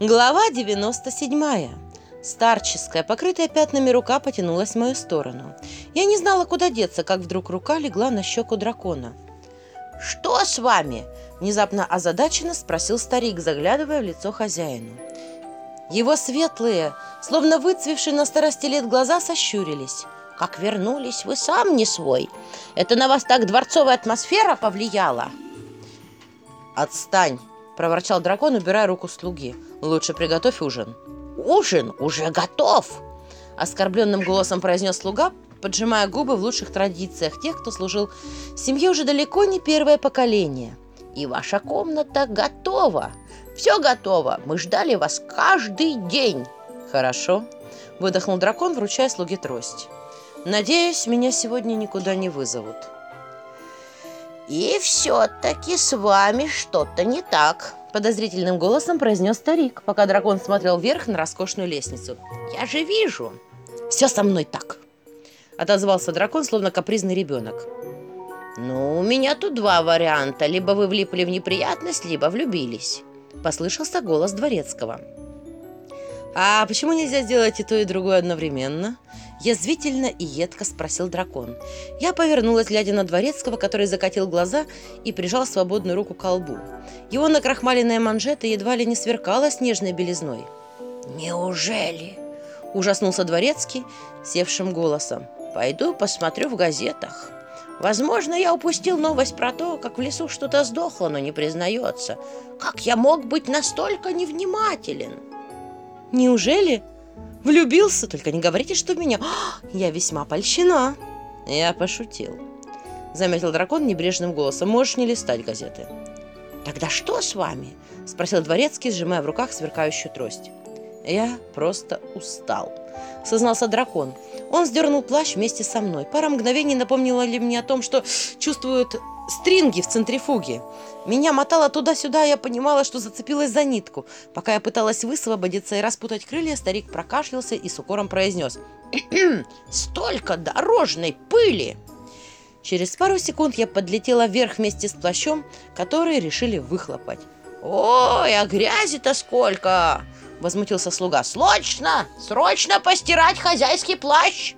Глава 97. Старческая, покрытая пятнами рука потянулась в мою сторону. Я не знала, куда деться, как вдруг рука легла на щеку дракона. «Что с вами?» – внезапно озадаченно спросил старик, заглядывая в лицо хозяину. Его светлые, словно выцвевшие на старости лет глаза, сощурились. «Как вернулись, вы сам не свой. Это на вас так дворцовая атмосфера повлияла?» «Отстань!» – проворчал дракон, убирая руку слуги. «Лучше приготовь ужин». «Ужин уже готов!» – оскорбленным голосом произнес слуга, поджимая губы в лучших традициях тех, кто служил семье уже далеко не первое поколение. «И ваша комната готова! Все готово! Мы ждали вас каждый день!» «Хорошо!» – выдохнул дракон, вручая слуге трость. «Надеюсь, меня сегодня никуда не вызовут». «И все-таки с вами что-то не так», – подозрительным голосом произнес старик, пока дракон смотрел вверх на роскошную лестницу. «Я же вижу». «Все со мной так», – отозвался дракон, словно капризный ребенок. «Ну, у меня тут два варианта. Либо вы влипли в неприятность, либо влюбились», – послышался голос дворецкого. «А почему нельзя сделать и то, и другое одновременно?» Язвительно и едко спросил дракон. Я повернулась, глядя на дворецкого, который закатил глаза и прижал свободную руку к колбу. Его накрахмаленная манжета едва ли не сверкала снежной белизной. «Неужели?» – ужаснулся дворецкий севшим голосом. «Пойду посмотрю в газетах. Возможно, я упустил новость про то, как в лесу что-то сдохло, но не признается. Как я мог быть настолько невнимателен?» «Неужели?» Влюбился? Только не говорите, что меня. Я весьма польщена. Я пошутил. Заметил дракон небрежным голосом. Можешь не листать газеты. Тогда что с вами? Спросил дворецкий, сжимая в руках сверкающую трость. Я просто устал. Сознался дракон. Он сдернул плащ вместе со мной. Пара мгновений напомнила ли мне о том, что чувствуют стринги в центрифуге. Меня мотало туда-сюда, я понимала, что зацепилась за нитку. Пока я пыталась высвободиться и распутать крылья, старик прокашлялся и с укором произнес. «Столько дорожной пыли!» Через пару секунд я подлетела вверх вместе с плащом, который решили выхлопать. «Ой, а грязи-то сколько!» — возмутился слуга. «Срочно! Срочно постирать хозяйский плащ!»